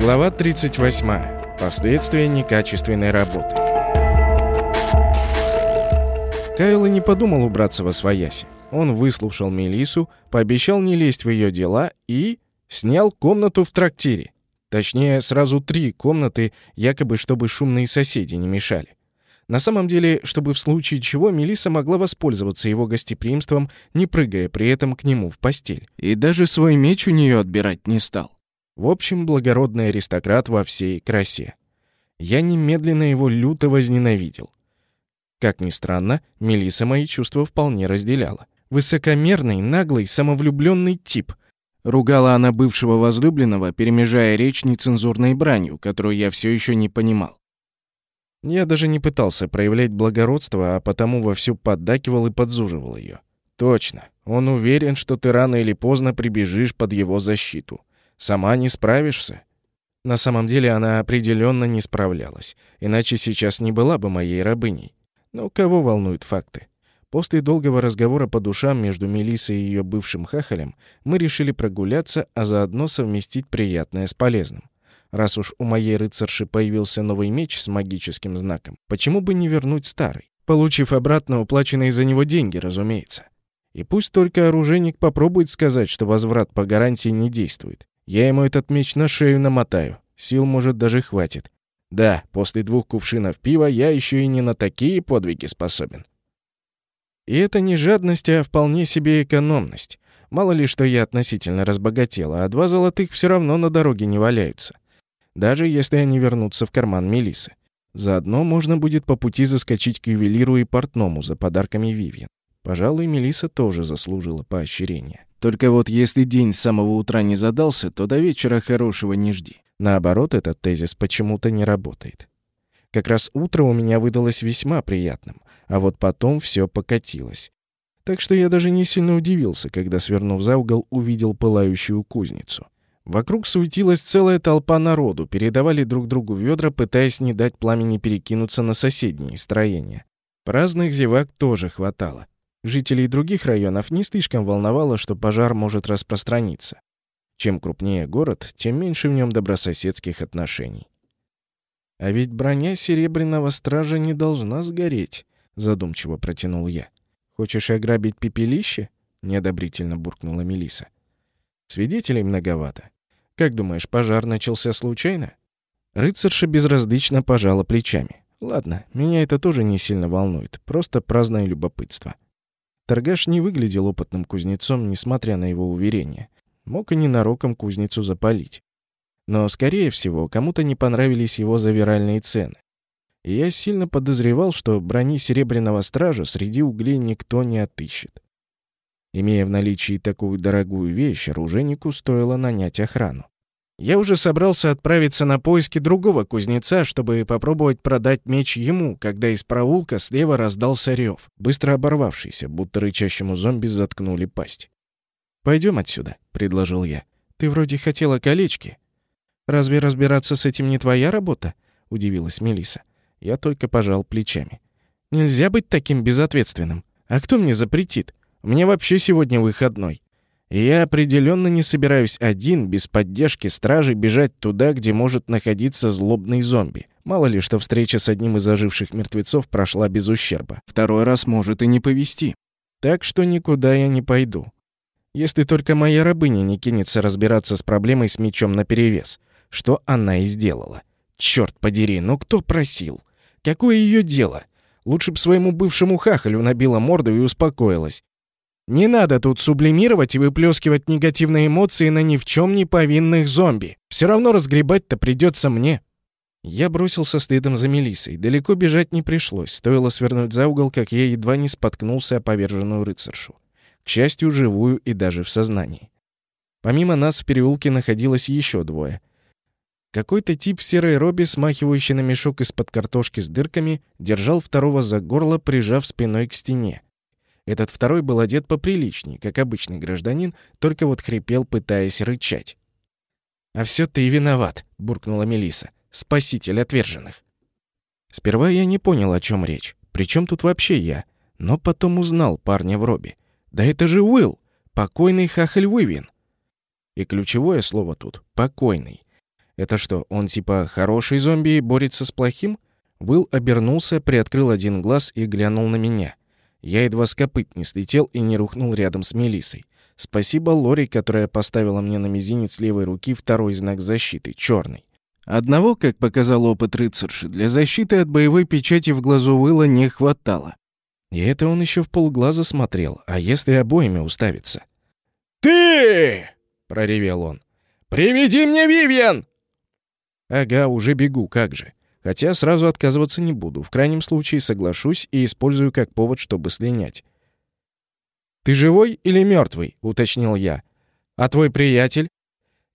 Глава 38. Последствия некачественной работы. Кайл и не подумал убраться во свояси. Он выслушал Мелису, пообещал не лезть в ее дела и снял комнату в трактире. Точнее, сразу три комнаты, якобы чтобы шумные соседи не мешали. На самом деле, чтобы в случае чего Мелиса могла воспользоваться его гостеприимством, не прыгая при этом к нему в постель. И даже свой меч у нее отбирать не стал. В общем, благородный аристократ во всей красе. Я немедленно его люто возненавидел. Как ни странно, Мелиса мои чувства вполне разделяла. Высокомерный, наглый, самовлюбленный тип. Ругала она бывшего возлюбленного, перемежая речь нецензурной бранью, которую я все еще не понимал. Я даже не пытался проявлять благородство, а потому вовсю поддакивал и подзуживал ее. Точно. Он уверен, что ты рано или поздно прибежишь под его защиту. Сама не справишься. На самом деле она определенно не справлялась, иначе сейчас не была бы моей рабыней. Но кого волнуют факты? После долгого разговора по душам между Мелиссой и ее бывшим хахалем мы решили прогуляться, а заодно совместить приятное с полезным. Раз уж у моей рыцарши появился новый меч с магическим знаком, почему бы не вернуть старый? Получив обратно уплаченные за него деньги, разумеется. И пусть только оружейник попробует сказать, что возврат по гарантии не действует. Я ему этот меч на шею намотаю. Сил, может, даже хватит. Да, после двух кувшинов пива я еще и не на такие подвиги способен. И это не жадность, а вполне себе экономность. Мало ли, что я относительно разбогатела, а два золотых все равно на дороге не валяются. Даже если они вернутся в карман Мелисы. Заодно можно будет по пути заскочить к ювелиру и портному за подарками Вивьен. Пожалуй, Мелиса тоже заслужила поощрения. Только вот если день с самого утра не задался, то до вечера хорошего не жди. Наоборот, этот тезис почему-то не работает. Как раз утро у меня выдалось весьма приятным, а вот потом все покатилось. Так что я даже не сильно удивился, когда, свернув за угол, увидел пылающую кузницу. Вокруг суетилась целая толпа народу, передавали друг другу ведра, пытаясь не дать пламени перекинуться на соседние строения. Праздных зевак тоже хватало. Жителей других районов не слишком волновало, что пожар может распространиться. Чем крупнее город, тем меньше в нем добрососедских отношений. А ведь броня Серебряного Стража не должна сгореть, задумчиво протянул я. Хочешь ограбить пепелище? неодобрительно буркнула Мелиса. Свидетелей многовато. Как думаешь, пожар начался случайно? Рыцарша безразлично пожала плечами. Ладно, меня это тоже не сильно волнует, просто праздное любопытство. Торгаш не выглядел опытным кузнецом, несмотря на его уверения. Мог и ненароком кузницу запалить. Но, скорее всего, кому-то не понравились его завиральные цены. И я сильно подозревал, что брони Серебряного Стража среди углей никто не отыщет. Имея в наличии такую дорогую вещь, оружейнику стоило нанять охрану. Я уже собрался отправиться на поиски другого кузнеца, чтобы попробовать продать меч ему, когда из проулка слева раздался рев, быстро оборвавшийся, будто рычащему зомби заткнули пасть. «Пойдем отсюда», — предложил я. «Ты вроде хотела колечки». «Разве разбираться с этим не твоя работа?» — удивилась Мелиса. Я только пожал плечами. «Нельзя быть таким безответственным. А кто мне запретит? Мне вообще сегодня выходной. И я определенно не собираюсь один, без поддержки стражи, бежать туда, где может находиться злобный зомби. Мало ли, что встреча с одним из оживших мертвецов прошла без ущерба. Второй раз может и не повести. Так что никуда я не пойду. Если только моя рабыня не кинется разбираться с проблемой с мечом наперевес что она и сделала. Черт подери, ну кто просил? Какое ее дело? Лучше б своему бывшему хахалю набила морду и успокоилась. Не надо тут сублимировать и выплескивать негативные эмоции на ни в чем не повинных зомби. Все равно разгребать-то придется мне. Я бросился следом за Мелиссой. Далеко бежать не пришлось. Стоило свернуть за угол, как я едва не споткнулся о поверженную рыцаршу. К счастью, живую и даже в сознании. Помимо нас в переулке находилось еще двое. Какой-то тип серой робе, смахивающий на мешок из-под картошки с дырками, держал второго за горло, прижав спиной к стене. Этот второй был одет поприличней, как обычный гражданин, только вот хрипел, пытаясь рычать. «А все ты виноват», — буркнула Мелиса, «Спаситель отверженных». Сперва я не понял, о чем речь. Причем тут вообще я? Но потом узнал парня в робе. «Да это же Уилл! покойный Хахаль Вывин. И ключевое слово тут — покойный. Это что, он типа хороший зомби и борется с плохим? Уилл обернулся, приоткрыл один глаз и глянул на меня. Я едва с копыт не слетел и не рухнул рядом с Мелисой. Спасибо Лори, которая поставила мне на мизинец левой руки второй знак защиты, черный. Одного, как показал опыт рыцарши, для защиты от боевой печати в глазу Уилла не хватало. И это он еще в полглаза смотрел, а если обоими уставиться? «Ты!» — проревел он. «Приведи мне Вивьен!» Ага, уже бегу, как же. Хотя сразу отказываться не буду. В крайнем случае соглашусь и использую как повод, чтобы слинять. «Ты живой или мертвый? уточнил я. «А твой приятель?»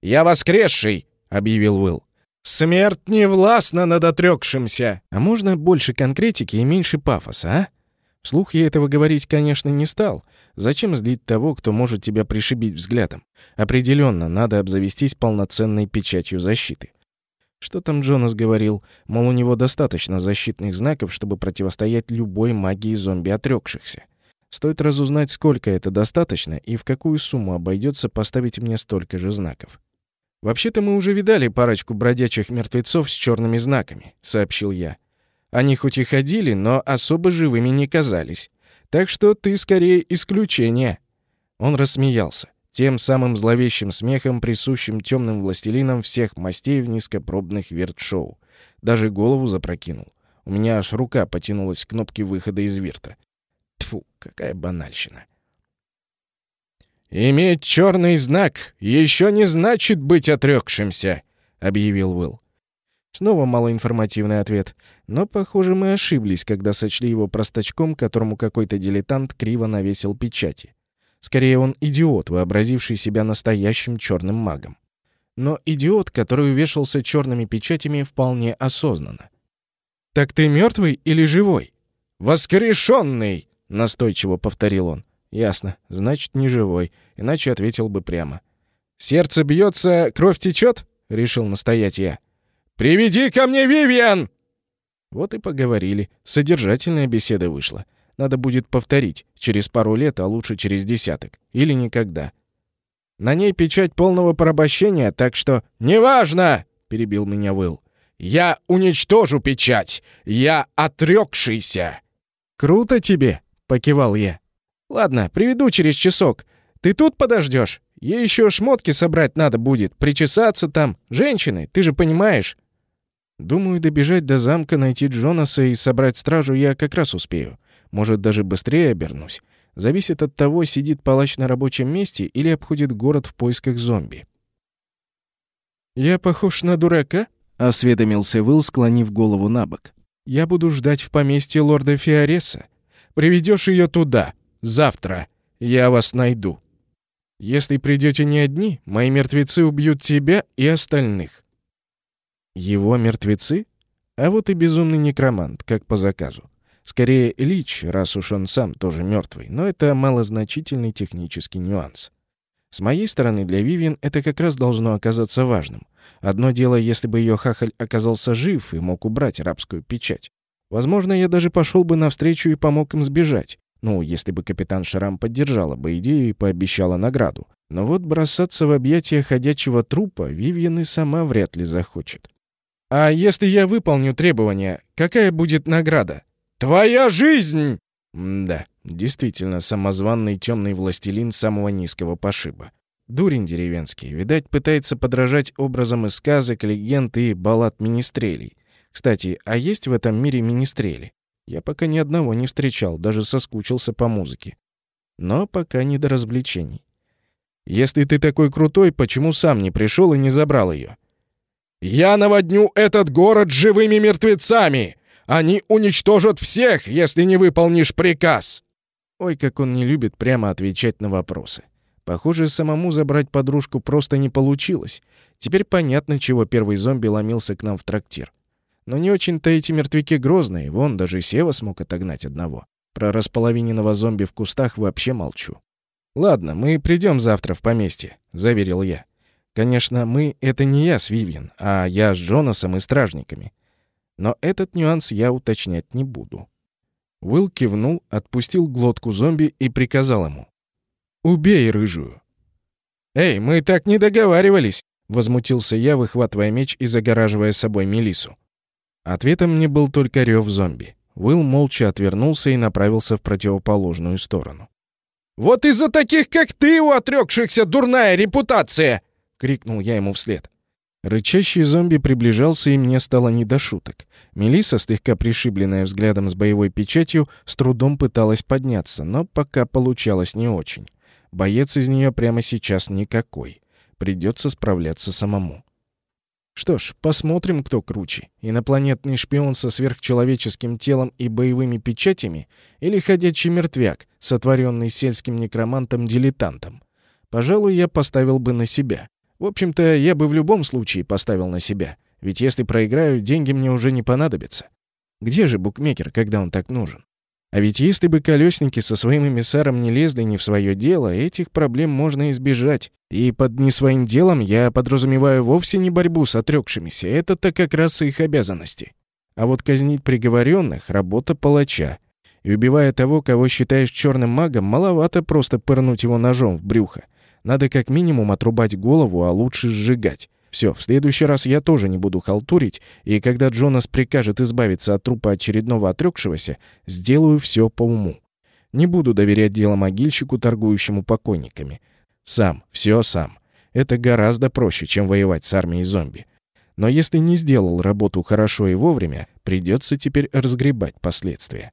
«Я воскресший!» — объявил Уилл. «Смерть не властна над отрекшимся!» «А можно больше конкретики и меньше пафоса, а?» Вслух я этого говорить, конечно, не стал. Зачем злить того, кто может тебя пришибить взглядом? Определенно, надо обзавестись полноценной печатью защиты. Что там Джонас говорил? Мол, у него достаточно защитных знаков, чтобы противостоять любой магии зомби отрекшихся. Стоит разузнать, сколько это достаточно и в какую сумму обойдется поставить мне столько же знаков. «Вообще-то мы уже видали парочку бродячих мертвецов с черными знаками», — сообщил я. «Они хоть и ходили, но особо живыми не казались. Так что ты скорее исключение». Он рассмеялся тем самым зловещим смехом, присущим темным властелинам всех мастей в низкопробных вирт-шоу. Даже голову запрокинул. У меня аж рука потянулась к кнопке выхода из вирта. Тфу, какая банальщина. «Иметь черный знак еще не значит быть отрекшимся», — объявил Уилл. Снова малоинформативный ответ. Но, похоже, мы ошиблись, когда сочли его простачком, которому какой-то дилетант криво навесил печати. Скорее, он идиот, вообразивший себя настоящим черным магом. Но идиот, который увешался черными печатями, вполне осознанно. «Так ты мертвый или живой?» «Воскрешенный!» — настойчиво повторил он. «Ясно. Значит, не живой. Иначе ответил бы прямо». «Сердце бьется, кровь течет?» — решил настоять я. «Приведи ко мне Вивиан!» Вот и поговорили. Содержательная беседа вышла. Надо будет повторить. Через пару лет, а лучше через десяток. Или никогда. На ней печать полного порабощения, так что... «Неважно!» — перебил меня Уилл. «Я уничтожу печать! Я отрекшийся!» «Круто тебе!» — покивал я. «Ладно, приведу через часок. Ты тут подождешь? Ей еще шмотки собрать надо будет, причесаться там. Женщины, ты же понимаешь?» Думаю, добежать до замка, найти Джонаса и собрать стражу я как раз успею. Может, даже быстрее обернусь. Зависит от того, сидит палач на рабочем месте или обходит город в поисках зомби. «Я похож на дурака?» — осведомился Вилл, склонив голову на бок. «Я буду ждать в поместье лорда Фиореса. Приведешь ее туда. Завтра. Я вас найду. Если придете не одни, мои мертвецы убьют тебя и остальных». «Его мертвецы? А вот и безумный некромант, как по заказу. Скорее, Лич, раз уж он сам тоже мертвый, но это малозначительный технический нюанс. С моей стороны, для Вивиан это как раз должно оказаться важным. Одно дело, если бы ее хахаль оказался жив и мог убрать рабскую печать. Возможно, я даже пошел бы навстречу и помог им сбежать. Ну, если бы капитан Шрам поддержала бы идею и пообещала награду. Но вот бросаться в объятия ходячего трупа Вивиан и сама вряд ли захочет. «А если я выполню требования, какая будет награда?» «Твоя жизнь!» да, действительно, самозванный темный властелин самого низкого пошиба. Дурень деревенский, видать, пытается подражать образом из сказок, легенд и баллад министрелей. Кстати, а есть в этом мире министрели? Я пока ни одного не встречал, даже соскучился по музыке. Но пока не до развлечений. Если ты такой крутой, почему сам не пришел и не забрал ее? «Я наводню этот город живыми мертвецами!» Они уничтожат всех, если не выполнишь приказ!» Ой, как он не любит прямо отвечать на вопросы. Похоже, самому забрать подружку просто не получилось. Теперь понятно, чего первый зомби ломился к нам в трактир. Но не очень-то эти мертвяки грозные, вон даже Сева смог отогнать одного. Про располовиненного зомби в кустах вообще молчу. «Ладно, мы придем завтра в поместье», — заверил я. «Конечно, мы — это не я с Вивьен, а я с Джонасом и стражниками. Но этот нюанс я уточнять не буду. Уилл кивнул, отпустил глотку зомби и приказал ему. убей рыжую». «Эй, мы так не договаривались!» — возмутился я, выхватывая меч и загораживая собой Мелису. Ответом мне был только рев зомби. Уилл молча отвернулся и направился в противоположную сторону. «Вот из-за таких, как ты, у отрекшихся дурная репутация!» — крикнул я ему вслед. Рычащий зомби приближался, и мне стало не до шуток. Мелисса, слегка пришибленная взглядом с боевой печатью, с трудом пыталась подняться, но пока получалось не очень. Боец из нее прямо сейчас никакой. Придется справляться самому. Что ж, посмотрим, кто круче. Инопланетный шпион со сверхчеловеческим телом и боевыми печатями или ходячий мертвяк, сотворенный сельским некромантом-дилетантом. Пожалуй, я поставил бы на себя. В общем-то, я бы в любом случае поставил на себя. Ведь если проиграю, деньги мне уже не понадобятся. Где же букмекер, когда он так нужен? А ведь если бы колесники со своим эмиссаром не лезли не в свое дело, этих проблем можно избежать. И под не своим делом я подразумеваю вовсе не борьбу с отрекшимися, это-то как раз их обязанности. А вот казнить приговоренных — работа палача. И убивая того, кого считаешь черным магом, маловато просто пырнуть его ножом в брюхо. Надо как минимум отрубать голову, а лучше сжигать. Все, в следующий раз я тоже не буду халтурить, и когда Джонас прикажет избавиться от трупа очередного отрекшегося, сделаю все по уму. Не буду доверять дело могильщику, торгующему покойниками. Сам, все сам. Это гораздо проще, чем воевать с армией зомби. Но если не сделал работу хорошо и вовремя, придется теперь разгребать последствия.